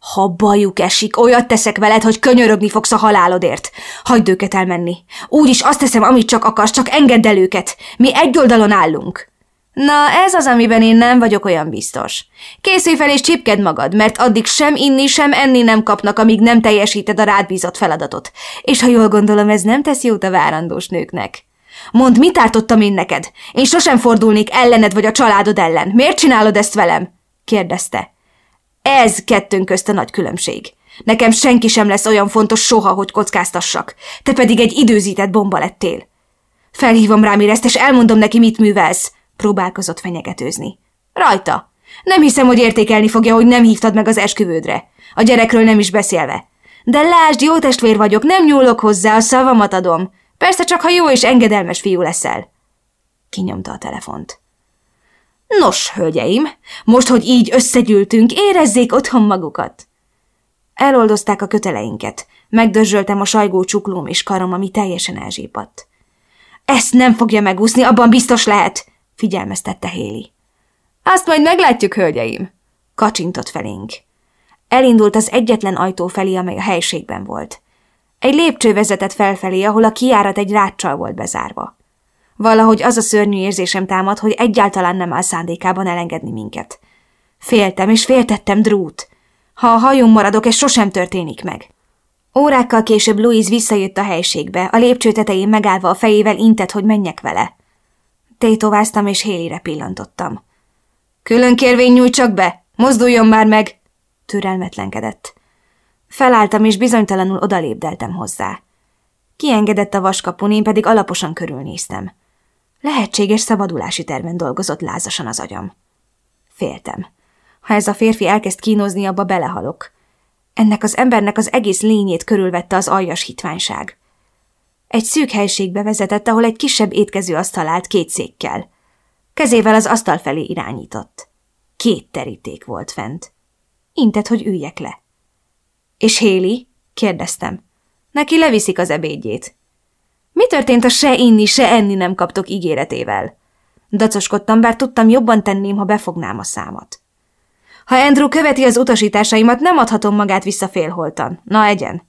Ha bajuk esik, olyat teszek veled, hogy könyörögni fogsz a halálodért. Hagyd őket elmenni. Úgyis azt teszem, amit csak akarsz, csak engedd el őket. Mi egy oldalon állunk. Na, ez az, amiben én nem vagyok olyan biztos. Készülj fel és csipked magad, mert addig sem inni, sem enni nem kapnak, amíg nem teljesíted a rád bízott feladatot. És ha jól gondolom, ez nem tesz jót a várandós nőknek. Mondd, mit ártottam én neked? Én sosem fordulnék ellened vagy a családod ellen. Miért csinálod ezt velem? kérdezte. Ez kettőnk közt a nagy különbség. Nekem senki sem lesz olyan fontos soha, hogy kockáztassak. Te pedig egy időzített bomba lettél. Felhívom rám érezt, és elmondom neki, mit művelsz. Próbálkozott fenyegetőzni. Rajta. Nem hiszem, hogy értékelni fogja, hogy nem hívtad meg az esküvődre. A gyerekről nem is beszélve. De lásd, jó testvér vagyok, nem nyúlok hozzá, a szavamat adom. Persze csak, ha jó és engedelmes fiú leszel. Kinyomta a telefont. Nos, hölgyeim, most, hogy így összegyűltünk, érezzék otthon magukat. Eloldozták a köteleinket. Megdörzsöltem a sajgó csuklóm és karom, ami teljesen elzsípadt. Ezt nem fogja megúszni, abban biztos lehet, figyelmeztette Héli. Azt majd meglátjuk, hölgyeim, kacsintott felénk. Elindult az egyetlen ajtó felé, amely a helységben volt. Egy lépcső vezetett felfelé, ahol a kiárat egy ráccsal volt bezárva. Valahogy az a szörnyű érzésem támad, hogy egyáltalán nem áll szándékában elengedni minket. Féltem, és féltettem Drút. Ha a hajón maradok, ez sosem történik meg. Órákkal később Louise visszajött a helységbe, a lépcső tetején megállva a fejével intett, hogy menjek vele. Tétováztam, és Hélire pillantottam. Külön kérvény nyújtsak be! Mozduljon már meg! Türelmetlenkedett. Felálltam, és bizonytalanul odalépdeltem hozzá. Kiengedett a vaskapun, én pedig alaposan körülnéztem. Lehetséges szabadulási terven dolgozott lázasan az agyam. Féltem. Ha ez a férfi elkezd kínozni, abba belehalok. Ennek az embernek az egész lényét körülvette az aljas hitványság. Egy szűk helységbe vezetett, ahol egy kisebb étkező asztal állt két székkel. Kezével az asztal felé irányított. Két teríték volt fent. Intett, hogy üljek le. És Héli? kérdeztem. Neki leviszik az ebédjét. Mi történt a se inni, se enni nem kaptok ígéretével? Dacoskodtam, bár tudtam jobban tenném, ha befognám a számat. Ha Andrew követi az utasításaimat, nem adhatom magát vissza félholtan. Na, egyen.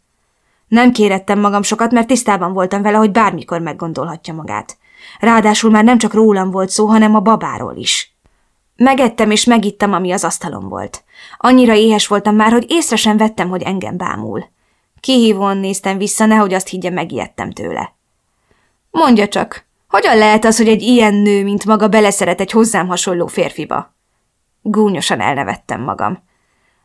Nem kérettem magam sokat, mert tisztában voltam vele, hogy bármikor meggondolhatja magát. Ráadásul már nem csak rólam volt szó, hanem a babáról is. Megettem és megittam, ami az asztalon volt. Annyira éhes voltam már, hogy észre sem vettem, hogy engem bámul. Kihívóan néztem vissza, nehogy azt higgye, megijedtem tőle. Mondja csak, hogyan lehet az, hogy egy ilyen nő, mint maga beleszeret egy hozzám hasonló férfiba? Gúnyosan elnevettem magam.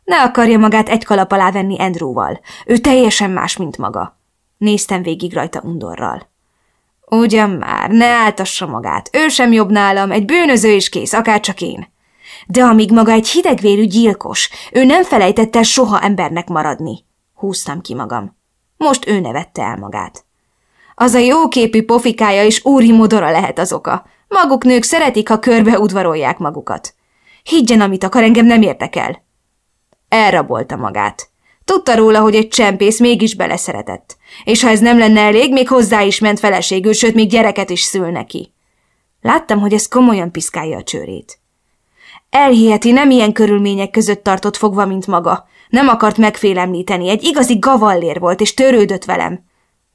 Ne akarja magát egy kalap alá venni Andrewval. Ő teljesen más, mint maga. Néztem végig rajta undorral. Ugyan már, ne áltassa magát. Ő sem jobb nálam, egy bűnöző is kész, akárcsak én. De amíg maga egy hidegvérű gyilkos, ő nem felejtette soha embernek maradni. Húztam ki magam. Most ő nevette el magát. Az a jóképű pofikája és úri modora lehet az oka. Maguk nők szeretik, ha körbe udvarolják magukat. Higgyen, amit akar, engem nem érdekel. Elrabolta magát. Tudta róla, hogy egy csempész mégis beleszeretett. És ha ez nem lenne elég, még hozzá is ment feleségül, sőt, még gyereket is szül neki. Láttam, hogy ez komolyan piszkálja a csőrét. Elhiheti, nem ilyen körülmények között tartott fogva, mint maga. Nem akart megfélemlíteni, egy igazi gavallér volt, és törődött velem.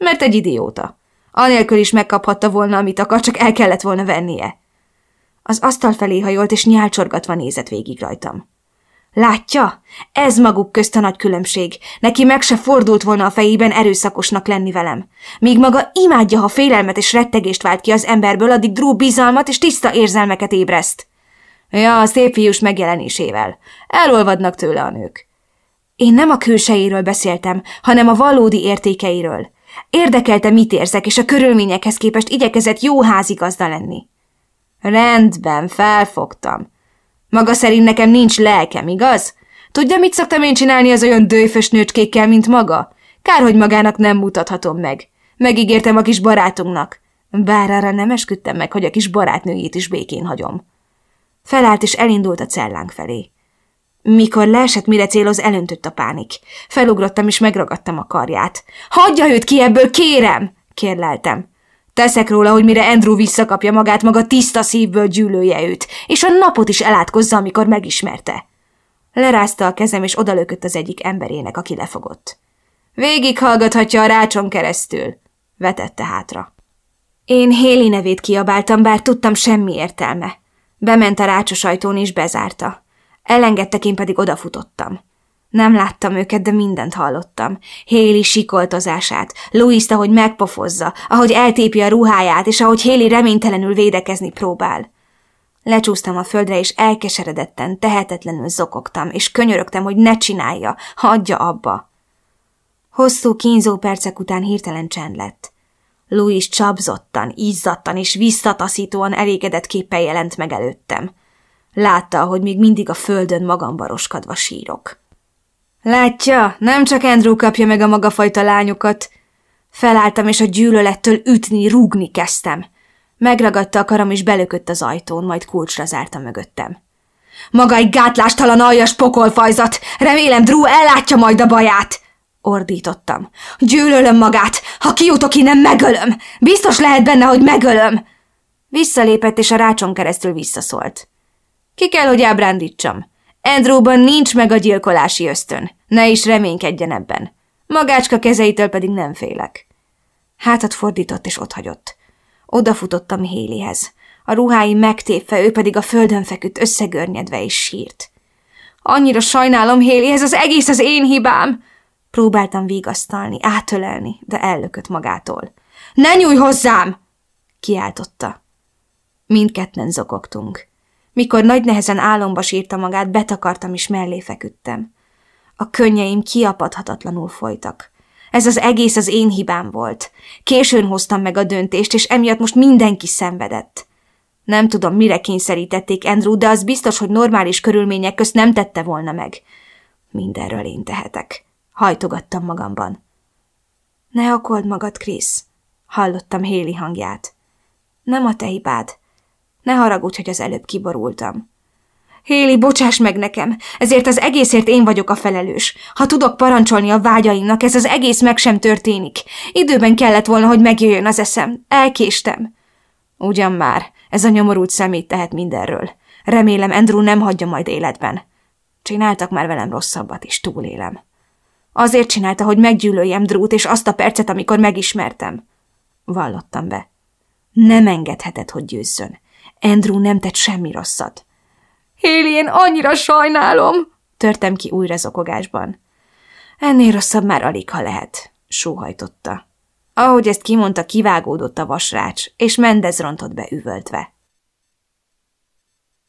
Mert egy idióta. Anélkül is megkaphatta volna, amit akar, csak el kellett volna vennie. Az asztal felé hajolt, és nyálcsorgatva nézett végig rajtam. Látja? Ez maguk közt a nagy különbség. Neki meg se fordult volna a fejében erőszakosnak lenni velem. Míg maga imádja, ha félelmet és rettegést vált ki az emberből, addig Drew bizalmat és tiszta érzelmeket ébreszt. Ja, a szép fiús megjelenésével. Elolvadnak tőle a nők. Én nem a külsejéről beszéltem, hanem a valódi értékeiről. Érdekelte, mit érzek, és a körülményekhez képest igyekezett jó házigazda lenni. Rendben, felfogtam. Maga szerint nekem nincs lelkem, igaz? Tudja, mit szoktam én csinálni az olyan dőfös nőcskékkel, mint maga? Kár, hogy magának nem mutathatom meg. Megígértem a kis barátunknak. Bár arra nem esküdtem meg, hogy a kis barátnőjét is békén hagyom. Felállt és elindult a cellánk felé. Mikor leesett, mire céloz, elöntött a pánik. Felugrottam és megragadtam a karját. Hagyja őt ki ebből, kérem! kérleltem. Teszek róla, hogy mire Andrew visszakapja magát, maga tiszta szívből gyűlölje őt, és a napot is elátkozza, amikor megismerte. Lerázta a kezem, és odalökött az egyik emberének, aki lefogott. Végig hallgathatja a rácson keresztül, vetette hátra. Én Héli nevét kiabáltam, bár tudtam semmi értelme. Bement a rácsos ajtón és bezárta. Elengedtek, én pedig odafutottam. Nem láttam őket, de mindent hallottam. Héli sikoltozását, louis ahogy megpofozza, ahogy eltépi a ruháját, és ahogy Héli reménytelenül védekezni próbál. Lecsúsztam a földre, és elkeseredetten, tehetetlenül zokogtam, és könyörögtem, hogy ne csinálja, hagyja abba. Hosszú, kínzó percek után hirtelen csend lett. Louis csapzottan, izzadtan és visszataszítóan elégedett képpel jelent meg előttem. Látta, hogy még mindig a földön magamba roskadva sírok. Látja, nem csak Andrew kapja meg a magafajta lányokat. Felálltam, és a gyűlölettől ütni, rúgni kezdtem. Megragadta a karam, és belökött az ajtón, majd kulcsra zárta mögöttem. Maga egy gátlástalan aljas pokolfajzat! Remélem Drew ellátja majd a baját! Ordítottam. Gyűlölöm magát! Ha kijutok innen, megölöm! Biztos lehet benne, hogy megölöm! Visszalépett, és a rácson keresztül visszaszólt. Ki kell, hogy ábrándítsam. Andrewban nincs meg a gyilkolási ösztön. Ne is reménykedjen ebben. Magácska kezeitől pedig nem félek. Hátat fordított és otthagyott. Odafutottam Hélihez. A ruhái megtépve, ő pedig a földön feküdt összegörnyedve és sírt. Annyira sajnálom, Héli, ez az egész az én hibám! Próbáltam vigasztalni, átölelni, de ellökött magától. Ne nyújj hozzám! kiáltotta. Mindketten zokogtunk. Mikor nagy nehezen álomba sírta magát, betakartam és mellé feküdtem. A könnyeim kiapadhatatlanul folytak. Ez az egész az én hibám volt. Későn hoztam meg a döntést, és emiatt most mindenki szenvedett. Nem tudom, mire kényszerítették Andrew, de az biztos, hogy normális körülmények közt nem tette volna meg. Mindenről én tehetek. Hajtogattam magamban. Ne akold magad, Krisz, hallottam Héli hangját. Nem a te hibád. Ne haragudj, hogy az előbb kiborultam. Héli, bocsáss meg nekem, ezért az egészért én vagyok a felelős. Ha tudok parancsolni a vágyaimnak, ez az egész meg sem történik. Időben kellett volna, hogy megjöjjön az eszem. Elkéstem. Ugyan már, ez a nyomorult szemét tehet mindenről. Remélem Andrew nem hagyja majd életben. Csináltak már velem rosszabbat is, túlélem. Azért csinálta, hogy meggyűlöljem Drút, és azt a percet, amikor megismertem. Vallottam be. Nem engedheted, hogy győzzön. Andrew nem tett semmi rosszat. Héli, én annyira sajnálom, törtem ki újra zokogásban. Ennél rosszabb már alig, ha lehet, sóhajtotta. Ahogy ezt kimondta, kivágódott a vasrács, és Mendez rontott be üvöltve.